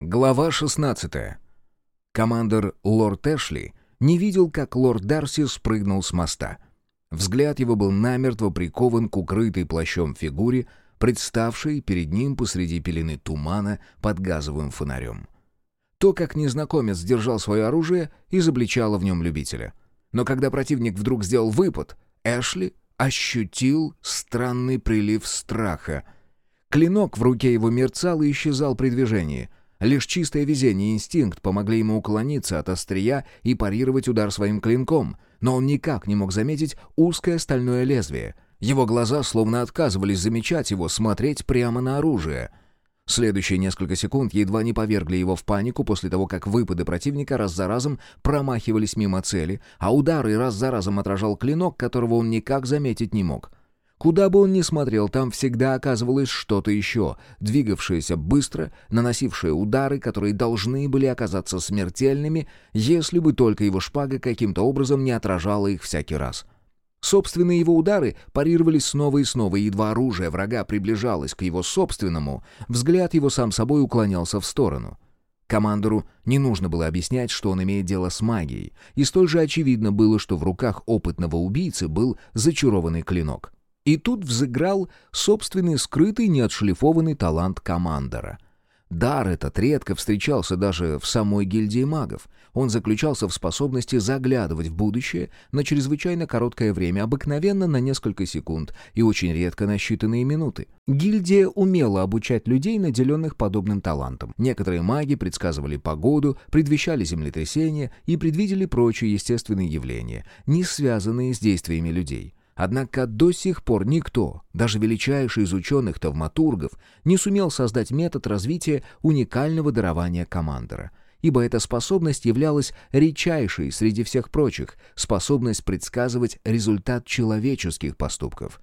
Глава 16. Командор лорд Эшли не видел, как лорд Дарси спрыгнул с моста. Взгляд его был намертво прикован к укрытой плащом фигуре, представшей перед ним посреди пелены тумана под газовым фонарем. То, как незнакомец держал свое оружие, изобличало в нем любителя. Но когда противник вдруг сделал выпад, Эшли ощутил странный прилив страха. Клинок в руке его мерцал и исчезал при движении — Лишь чистое везение и инстинкт помогли ему уклониться от острия и парировать удар своим клинком, но он никак не мог заметить узкое стальное лезвие. Его глаза словно отказывались замечать его, смотреть прямо на оружие. Следующие несколько секунд едва не повергли его в панику после того, как выпады противника раз за разом промахивались мимо цели, а удары раз за разом отражал клинок, которого он никак заметить не мог — Куда бы он ни смотрел, там всегда оказывалось что-то еще, двигавшееся быстро, наносившее удары, которые должны были оказаться смертельными, если бы только его шпага каким-то образом не отражала их всякий раз. Собственные его удары парировались снова и снова, и едва оружие врага приближалось к его собственному, взгляд его сам собой уклонялся в сторону. Командору не нужно было объяснять, что он имеет дело с магией, и столь же очевидно было, что в руках опытного убийцы был зачарованный клинок — и тут взыграл собственный скрытый неотшлифованный талант командора. Дар этот редко встречался даже в самой гильдии магов. Он заключался в способности заглядывать в будущее на чрезвычайно короткое время, обыкновенно на несколько секунд и очень редко на считанные минуты. Гильдия умела обучать людей, наделенных подобным талантом. Некоторые маги предсказывали погоду, предвещали землетрясения и предвидели прочие естественные явления, не связанные с действиями людей. Однако до сих пор никто, даже величайший из ученых-тавматургов, не сумел создать метод развития уникального дарования командора, ибо эта способность являлась редчайшей среди всех прочих, способность предсказывать результат человеческих поступков.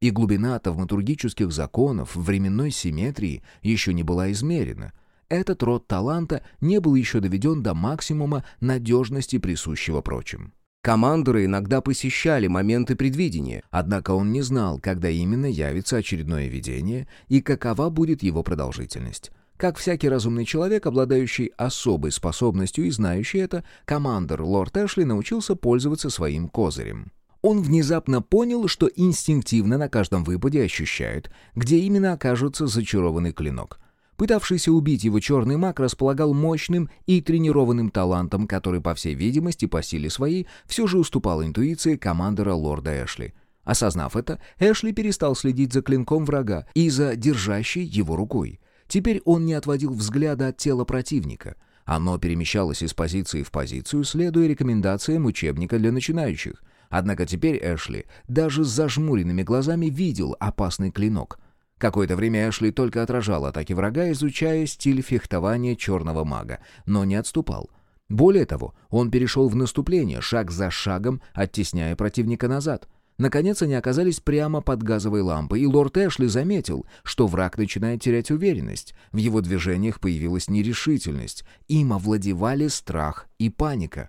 И глубина тавматургических законов временной симметрии еще не была измерена — этот род таланта не был еще доведен до максимума надежности, присущего прочим. Командоры иногда посещали моменты предвидения, однако он не знал, когда именно явится очередное видение и какова будет его продолжительность. Как всякий разумный человек, обладающий особой способностью и знающий это, командор лорд Эшли научился пользоваться своим козырем. Он внезапно понял, что инстинктивно на каждом выпаде ощущает, где именно окажется зачарованный клинок. Пытавшийся убить его черный маг располагал мощным и тренированным талантом, который, по всей видимости, по силе своей, все же уступал интуиции командора лорда Эшли. Осознав это, Эшли перестал следить за клинком врага и за держащей его рукой. Теперь он не отводил взгляда от тела противника. Оно перемещалось из позиции в позицию, следуя рекомендациям учебника для начинающих. Однако теперь Эшли даже с зажмуренными глазами видел опасный клинок — Какое-то время Эшли только отражал атаки врага, изучая стиль фехтования черного мага, но не отступал. Более того, он перешел в наступление, шаг за шагом, оттесняя противника назад. Наконец они оказались прямо под газовой лампой, и лорд Эшли заметил, что враг начинает терять уверенность. В его движениях появилась нерешительность. Им овладевали страх и паника.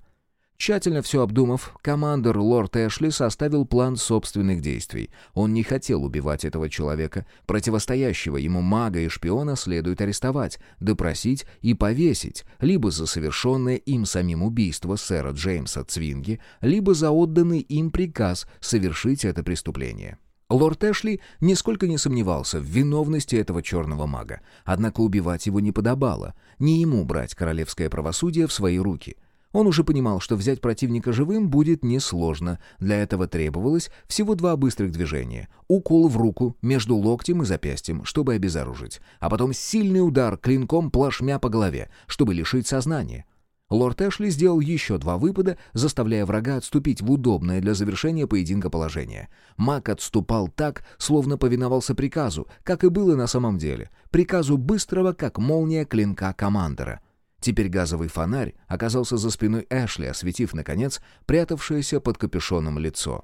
Тщательно все обдумав, командор лорд Эшли составил план собственных действий. Он не хотел убивать этого человека. Противостоящего ему мага и шпиона следует арестовать, допросить и повесить, либо за совершенное им самим убийство сэра Джеймса Цвинги, либо за отданный им приказ совершить это преступление. Лорд Эшли нисколько не сомневался в виновности этого черного мага, однако убивать его не подобало, не ему брать королевское правосудие в свои руки — он уже понимал, что взять противника живым будет несложно. Для этого требовалось всего два быстрых движения. Укол в руку между локтем и запястьем, чтобы обезоружить. А потом сильный удар клинком плашмя по голове, чтобы лишить сознания. Лорд Эшли сделал еще два выпада, заставляя врага отступить в удобное для завершения поединка положение. Маг отступал так, словно повиновался приказу, как и было на самом деле. Приказу быстрого, как молния клинка командора. Теперь газовый фонарь оказался за спиной Эшли, осветив, наконец, прятавшееся под капюшоном лицо.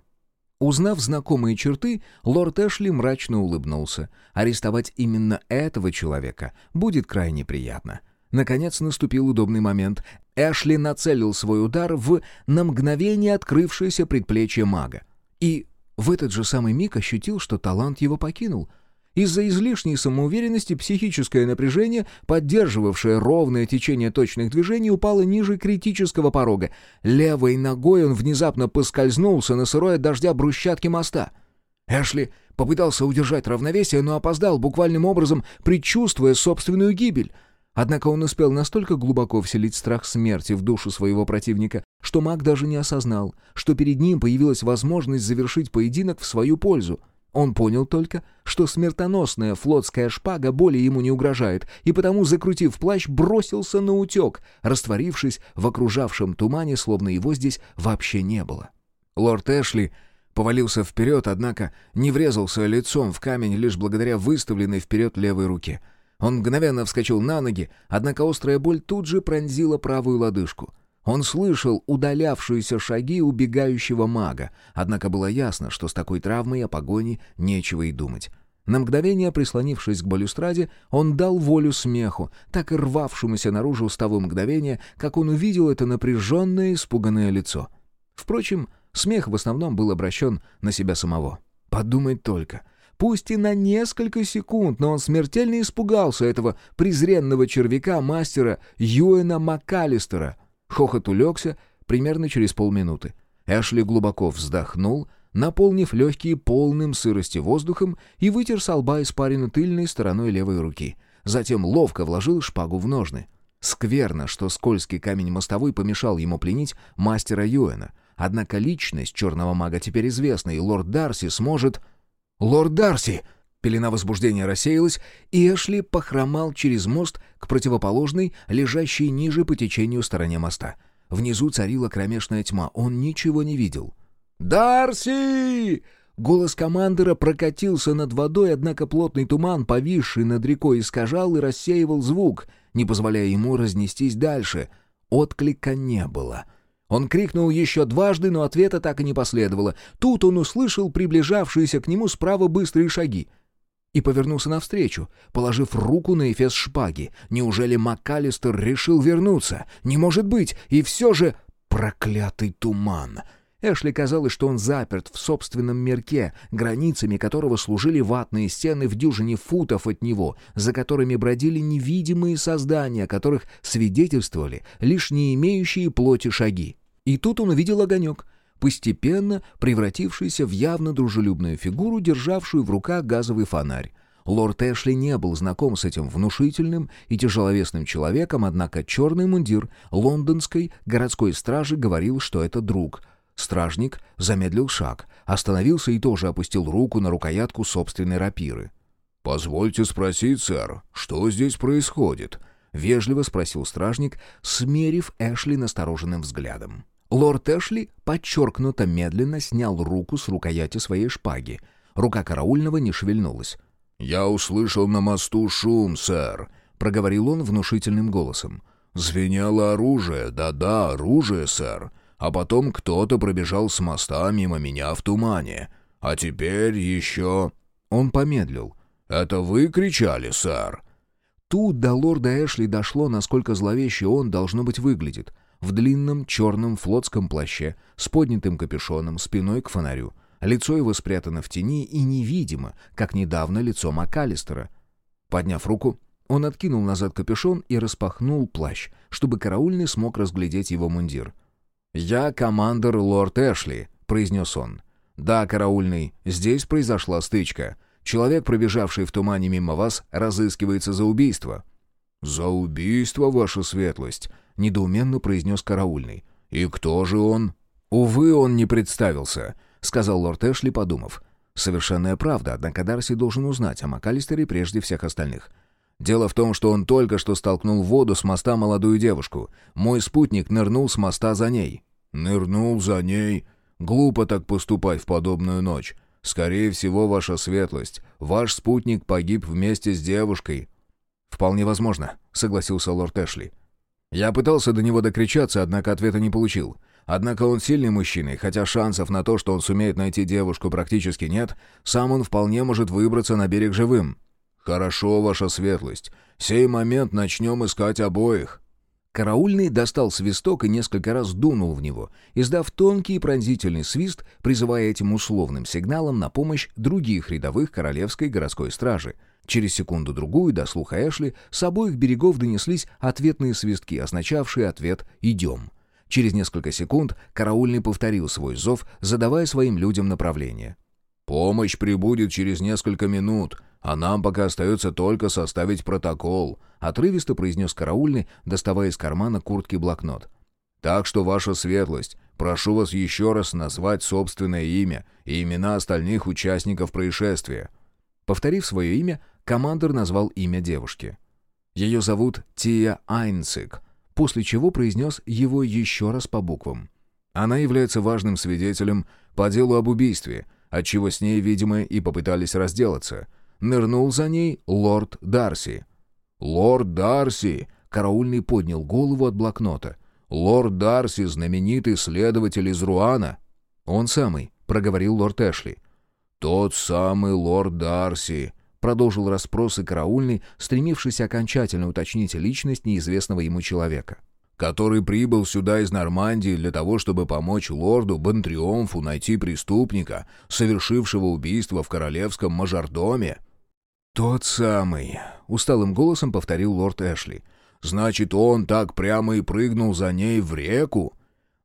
Узнав знакомые черты, лорд Эшли мрачно улыбнулся. Арестовать именно этого человека будет крайне приятно. Наконец наступил удобный момент. Эшли нацелил свой удар в на мгновение открывшееся предплечье мага. И в этот же самый миг ощутил, что талант его покинул — Из-за излишней самоуверенности психическое напряжение, поддерживавшее ровное течение точных движений, упало ниже критического порога. Левой ногой он внезапно поскользнулся на сырой дождя брусчатке моста. Эшли попытался удержать равновесие, но опоздал, буквальным образом предчувствуя собственную гибель. Однако он успел настолько глубоко вселить страх смерти в душу своего противника, что маг даже не осознал, что перед ним появилась возможность завершить поединок в свою пользу — он понял только, что смертоносная флотская шпага более ему не угрожает, и потому, закрутив плащ, бросился на утек, растворившись в окружавшем тумане, словно его здесь вообще не было. Лорд Эшли повалился вперед, однако не врезался лицом в камень лишь благодаря выставленной вперед левой руке. Он мгновенно вскочил на ноги, однако острая боль тут же пронзила правую лодыжку — он слышал удалявшиеся шаги убегающего мага, однако было ясно, что с такой травмой о погоне нечего и думать. На мгновение, прислонившись к балюстраде, он дал волю смеху, так и рвавшемуся наружу с того мгновения, как он увидел это напряженное, испуганное лицо. Впрочем, смех в основном был обращен на себя самого. Подумать только. Пусть и на несколько секунд, но он смертельно испугался этого презренного червяка мастера Юэна МакКаллистера, Хохот улегся примерно через полминуты. Эшли глубоко вздохнул, наполнив легкие полным сырости воздухом и вытер с лба испарину тыльной стороной левой руки. Затем ловко вложил шпагу в ножны. Скверно, что скользкий камень мостовой помешал ему пленить мастера Юэна. Однако личность черного мага теперь известна, и лорд Дарси сможет... «Лорд Дарси!» Пелена возбуждения рассеялась, и Эшли похромал через мост к противоположной, лежащей ниже по течению стороне моста. Внизу царила кромешная тьма, он ничего не видел. «Дарси!» Голос командира прокатился над водой, однако плотный туман, повисший над рекой, искажал и рассеивал звук, не позволяя ему разнестись дальше. Отклика не было. Он крикнул еще дважды, но ответа так и не последовало. Тут он услышал приближавшиеся к нему справа быстрые шаги и повернулся навстречу, положив руку на эфес шпаги. Неужели МакКаллистер решил вернуться? Не может быть! И все же... Проклятый туман! Эшли казалось, что он заперт в собственном мирке, границами которого служили ватные стены в дюжине футов от него, за которыми бродили невидимые создания, которых свидетельствовали лишь не имеющие плоти шаги. И тут он увидел огонек, постепенно превратившийся в явно дружелюбную фигуру, державшую в руках газовый фонарь. Лорд Эшли не был знаком с этим внушительным и тяжеловесным человеком, однако черный мундир лондонской городской стражи говорил, что это друг. Стражник замедлил шаг, остановился и тоже опустил руку на рукоятку собственной рапиры. «Позвольте спросить, сэр, что здесь происходит?» — вежливо спросил стражник, смерив Эшли настороженным взглядом. Лорд Эшли подчеркнуто медленно снял руку с рукояти своей шпаги. Рука караульного не шевельнулась. «Я услышал на мосту шум, сэр», — проговорил он внушительным голосом. «Звенело оружие, да-да, оружие, сэр. А потом кто-то пробежал с моста мимо меня в тумане. А теперь еще...» Он помедлил. «Это вы кричали, сэр?» Тут до лорда Эшли дошло, насколько зловеще он, должно быть, выглядит в длинном черном флотском плаще, с поднятым капюшоном, спиной к фонарю. Лицо его спрятано в тени и невидимо, как недавно лицо МакАлистера. Подняв руку, он откинул назад капюшон и распахнул плащ, чтобы караульный смог разглядеть его мундир. «Я командор лорд Эшли», — произнес он. «Да, караульный, здесь произошла стычка. Человек, пробежавший в тумане мимо вас, разыскивается за убийство». «За убийство, ваша светлость», — недоуменно произнес караульный. «И кто же он?» «Увы, он не представился», — сказал лорд Эшли, подумав. «Совершенная правда, однако Дарси должен узнать о МакАлистере прежде всех остальных. Дело в том, что он только что столкнул в воду с моста молодую девушку. Мой спутник нырнул с моста за ней». «Нырнул за ней? Глупо так поступать в подобную ночь. Скорее всего, ваша светлость, ваш спутник погиб вместе с девушкой». «Вполне возможно», — согласился лорд Эшли. Я пытался до него докричаться, однако ответа не получил. Однако он сильный мужчина, и хотя шансов на то, что он сумеет найти девушку, практически нет, сам он вполне может выбраться на берег живым. «Хорошо, ваша светлость. Сей момент начнем искать обоих». Караульный достал свисток и несколько раз дунул в него, издав тонкий и пронзительный свист, призывая этим условным сигналом на помощь других рядовых королевской городской стражи. Через секунду-другую до слуха Эшли с обоих берегов донеслись ответные свистки, означавшие ответ «идем». Через несколько секунд караульный повторил свой зов, задавая своим людям направление. «Помощь прибудет через несколько минут», а нам пока остается только составить протокол», — отрывисто произнес караульный, доставая из кармана куртки блокнот. «Так что, ваша светлость, прошу вас еще раз назвать собственное имя и имена остальных участников происшествия». Повторив свое имя, командир назвал имя девушки. Ее зовут Тия Айнцик, после чего произнес его еще раз по буквам. Она является важным свидетелем по делу об убийстве, отчего с ней, видимо, и попытались разделаться — Нырнул за ней лорд Дарси. «Лорд Дарси!» — караульный поднял голову от блокнота. «Лорд Дарси — знаменитый следователь из Руана». «Он самый», — проговорил лорд Эшли. «Тот самый лорд Дарси», — продолжил расспросы караульный, стремившийся окончательно уточнить личность неизвестного ему человека который прибыл сюда из Нормандии для того, чтобы помочь лорду Бентриомфу найти преступника, совершившего убийство в королевском мажордоме. «Тот самый», — усталым голосом повторил лорд Эшли. «Значит, он так прямо и прыгнул за ней в реку?»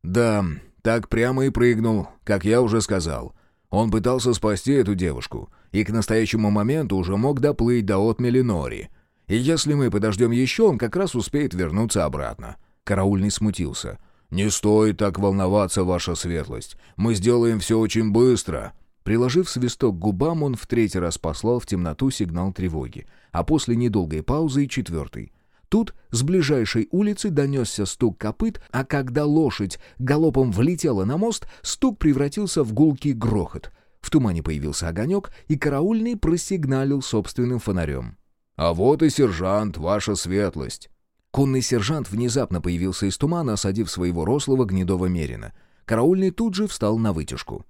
«Да, так прямо и прыгнул, как я уже сказал. Он пытался спасти эту девушку, и к настоящему моменту уже мог доплыть до отмели Нори. И если мы подождем еще, он как раз успеет вернуться обратно». Караульный смутился. «Не стоит так волноваться, ваша светлость. Мы сделаем все очень быстро». Приложив свисток к губам, он в третий раз послал в темноту сигнал тревоги, а после недолгой паузы и четвертый. Тут с ближайшей улицы донесся стук копыт, а когда лошадь галопом влетела на мост, стук превратился в гулкий грохот. В тумане появился огонек, и караульный просигналил собственным фонарем. «А вот и сержант, ваша светлость!» Конный сержант внезапно появился из тумана, осадив своего рослого гнедого мерина. Караульный тут же встал на вытяжку.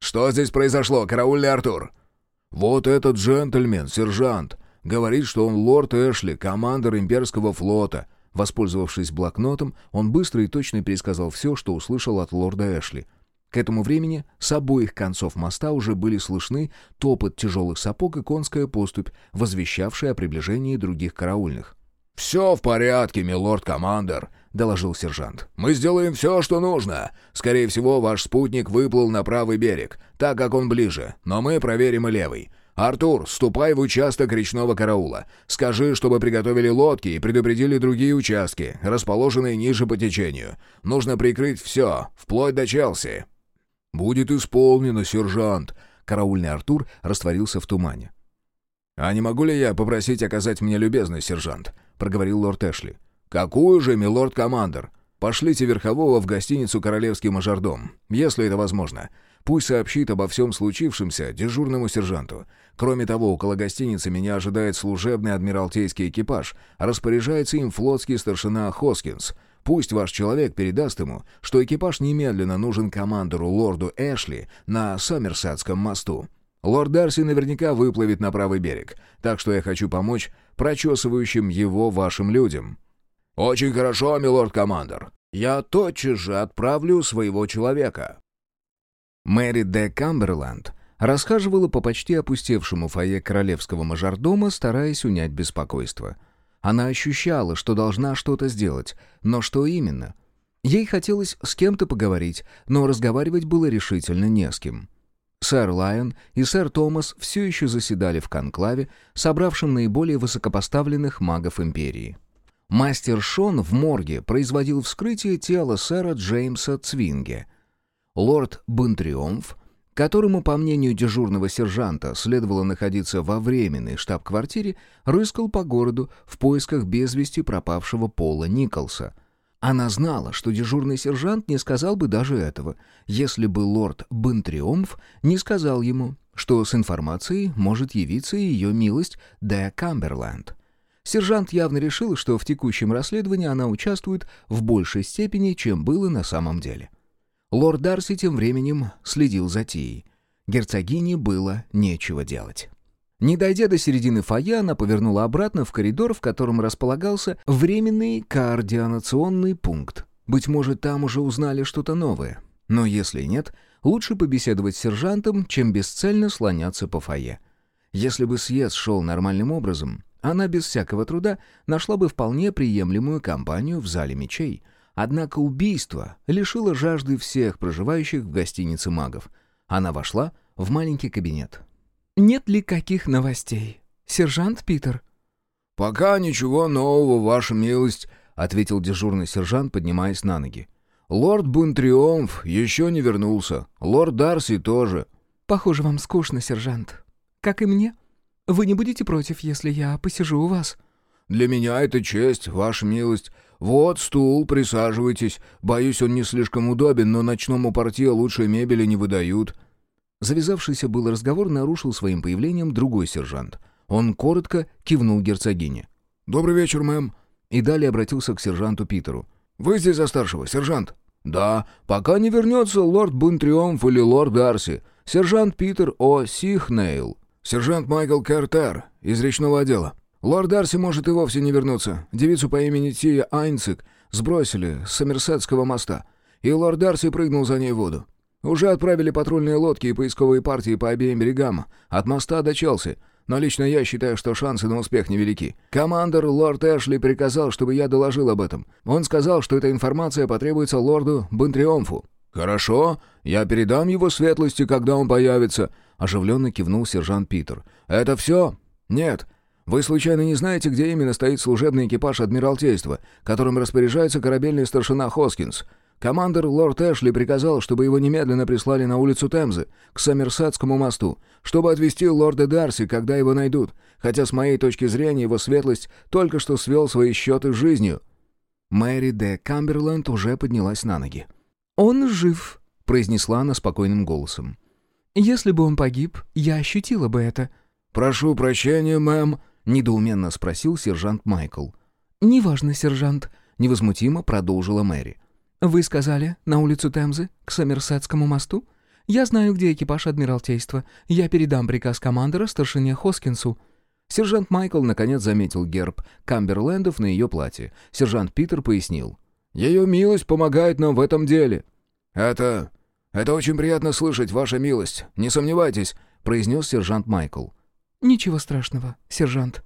«Что здесь произошло, караульный Артур?» «Вот этот джентльмен, сержант, говорит, что он лорд Эшли, командир имперского флота». Воспользовавшись блокнотом, он быстро и точно пересказал все, что услышал от лорда Эшли. К этому времени с обоих концов моста уже были слышны топот тяжелых сапог и конская поступь, возвещавшая о приближении других караульных. «Все в порядке, милорд-командер», — доложил сержант. «Мы сделаем все, что нужно. Скорее всего, ваш спутник выплыл на правый берег, так как он ближе, но мы проверим и левый. Артур, ступай в участок речного караула. Скажи, чтобы приготовили лодки и предупредили другие участки, расположенные ниже по течению. Нужно прикрыть все, вплоть до Челси». «Будет исполнено, сержант», — караульный Артур растворился в тумане. «А не могу ли я попросить оказать мне любезность, сержант?» — проговорил лорд Эшли. «Какую же, милорд-командер? Пошлите верхового в гостиницу «Королевский мажордом», если это возможно. Пусть сообщит обо всем случившемся дежурному сержанту. Кроме того, около гостиницы меня ожидает служебный адмиралтейский экипаж, распоряжается им флотский старшина Хоскинс. Пусть ваш человек передаст ему, что экипаж немедленно нужен командору лорду Эшли на Сомерсетском мосту. Лорд Дарси наверняка выплывет на правый берег, так что я хочу помочь прочесывающим его вашим людям». «Очень хорошо, милорд-командор. Я тотчас же отправлю своего человека». Мэри де Камберленд расхаживала по почти опустевшему фойе королевского мажордома, стараясь унять беспокойство. Она ощущала, что должна что-то сделать, но что именно? Ей хотелось с кем-то поговорить, но разговаривать было решительно не с кем. Сэр Лайон и сэр Томас все еще заседали в конклаве, собравшем наиболее высокопоставленных магов империи. Мастер Шон в морге производил вскрытие тела сэра Джеймса Цвинге. Лорд Бентриомф, которому, по мнению дежурного сержанта, следовало находиться во временной штаб-квартире, рыскал по городу в поисках без вести пропавшего Пола Николса — она знала, что дежурный сержант не сказал бы даже этого, если бы лорд Бентриомф не сказал ему, что с информацией может явиться ее милость Де Камберленд. Сержант явно решил, что в текущем расследовании она участвует в большей степени, чем было на самом деле. Лорд Дарси тем временем следил за Тией. Герцогине было нечего делать. Не дойдя до середины фойе, она повернула обратно в коридор, в котором располагался временный координационный пункт. Быть может, там уже узнали что-то новое. Но если нет, лучше побеседовать с сержантом, чем бесцельно слоняться по фойе. Если бы съезд шел нормальным образом, она без всякого труда нашла бы вполне приемлемую компанию в зале мечей. Однако убийство лишило жажды всех проживающих в гостинице магов. Она вошла в маленький кабинет. «Нет ли каких новостей? Сержант Питер?» «Пока ничего нового, ваша милость», — ответил дежурный сержант, поднимаясь на ноги. «Лорд Бунтриомф еще не вернулся. Лорд Дарси тоже». «Похоже, вам скучно, сержант. Как и мне. Вы не будете против, если я посижу у вас?» «Для меня это честь, ваша милость. Вот стул, присаживайтесь. Боюсь, он не слишком удобен, но ночному портье лучшей мебели не выдают». Завязавшийся был разговор нарушил своим появлением другой сержант. Он коротко кивнул герцогине. «Добрый вечер, мэм». И далее обратился к сержанту Питеру. «Вы здесь за старшего, сержант?» «Да, пока не вернется лорд Бунтриомф или лорд Дарси. Сержант Питер О. Сихнейл. Сержант Майкл Кертер из речного отдела. Лорд Дарси может и вовсе не вернуться. Девицу по имени Тия Айнцик сбросили с Сомерсетского моста, и лорд Дарси прыгнул за ней в воду. Уже отправили патрульные лодки и поисковые партии по обеим берегам, от моста до Челси. Но лично я считаю, что шансы на успех невелики. Командор лорд Эшли приказал, чтобы я доложил об этом. Он сказал, что эта информация потребуется лорду Бентриомфу. «Хорошо, я передам его светлости, когда он появится», — оживленно кивнул сержант Питер. «Это все?» «Нет. Вы случайно не знаете, где именно стоит служебный экипаж Адмиралтейства, которым распоряжается корабельный старшина Хоскинс? Командор лорд Эшли приказал, чтобы его немедленно прислали на улицу Темзы, к Сомерсетскому мосту, чтобы отвезти лорда Дарси, когда его найдут, хотя с моей точки зрения его светлость только что свел свои счеты с жизнью». Мэри де Камберленд уже поднялась на ноги. «Он жив», — произнесла она спокойным голосом. «Если бы он погиб, я ощутила бы это». «Прошу прощения, мэм», — недоуменно спросил сержант Майкл. «Неважно, сержант», — невозмутимо продолжила Мэри. «Вы сказали, на улицу Темзы, к Сомерсетскому мосту? Я знаю, где экипаж Адмиралтейства. Я передам приказ командора старшине Хоскинсу». Сержант Майкл наконец заметил герб Камберлендов на ее платье. Сержант Питер пояснил. «Ее милость помогает нам в этом деле». «Это... это очень приятно слышать, ваша милость. Не сомневайтесь», — произнес сержант Майкл. «Ничего страшного, сержант».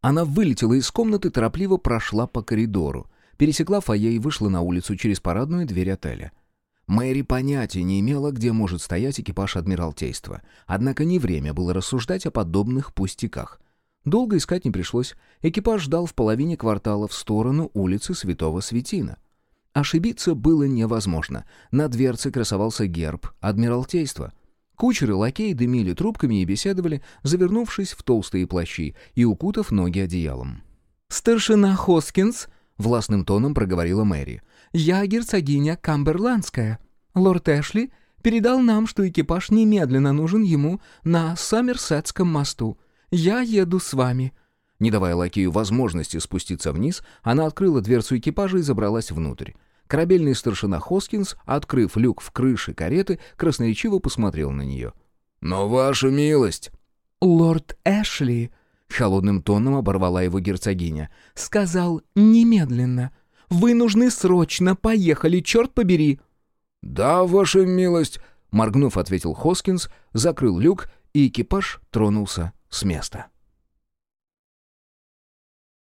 Она вылетела из комнаты, торопливо прошла по коридору пересекла фойе и вышла на улицу через парадную дверь отеля. Мэри понятия не имела, где может стоять экипаж Адмиралтейства. Однако не время было рассуждать о подобных пустяках. Долго искать не пришлось. Экипаж ждал в половине квартала в сторону улицы Святого Светина. Ошибиться было невозможно. На дверце красовался герб Адмиралтейства. Кучеры лакеи дымили трубками и беседовали, завернувшись в толстые плащи и укутав ноги одеялом. «Старшина Хоскинс», властным тоном проговорила Мэри. «Я герцогиня Камберландская. Лорд Эшли передал нам, что экипаж немедленно нужен ему на Сомерсетском мосту. Я еду с вами». Не давая лакею возможности спуститься вниз, она открыла дверцу экипажа и забралась внутрь. Корабельный старшина Хоскинс, открыв люк в крыше кареты, красноречиво посмотрел на нее. «Но ваша милость!» «Лорд Эшли!» Холодным тоном оборвала его герцогиня. «Сказал немедленно. Вы нужны срочно. Поехали, черт побери!» «Да, ваша милость!» Моргнув, ответил Хоскинс, закрыл люк, и экипаж тронулся с места.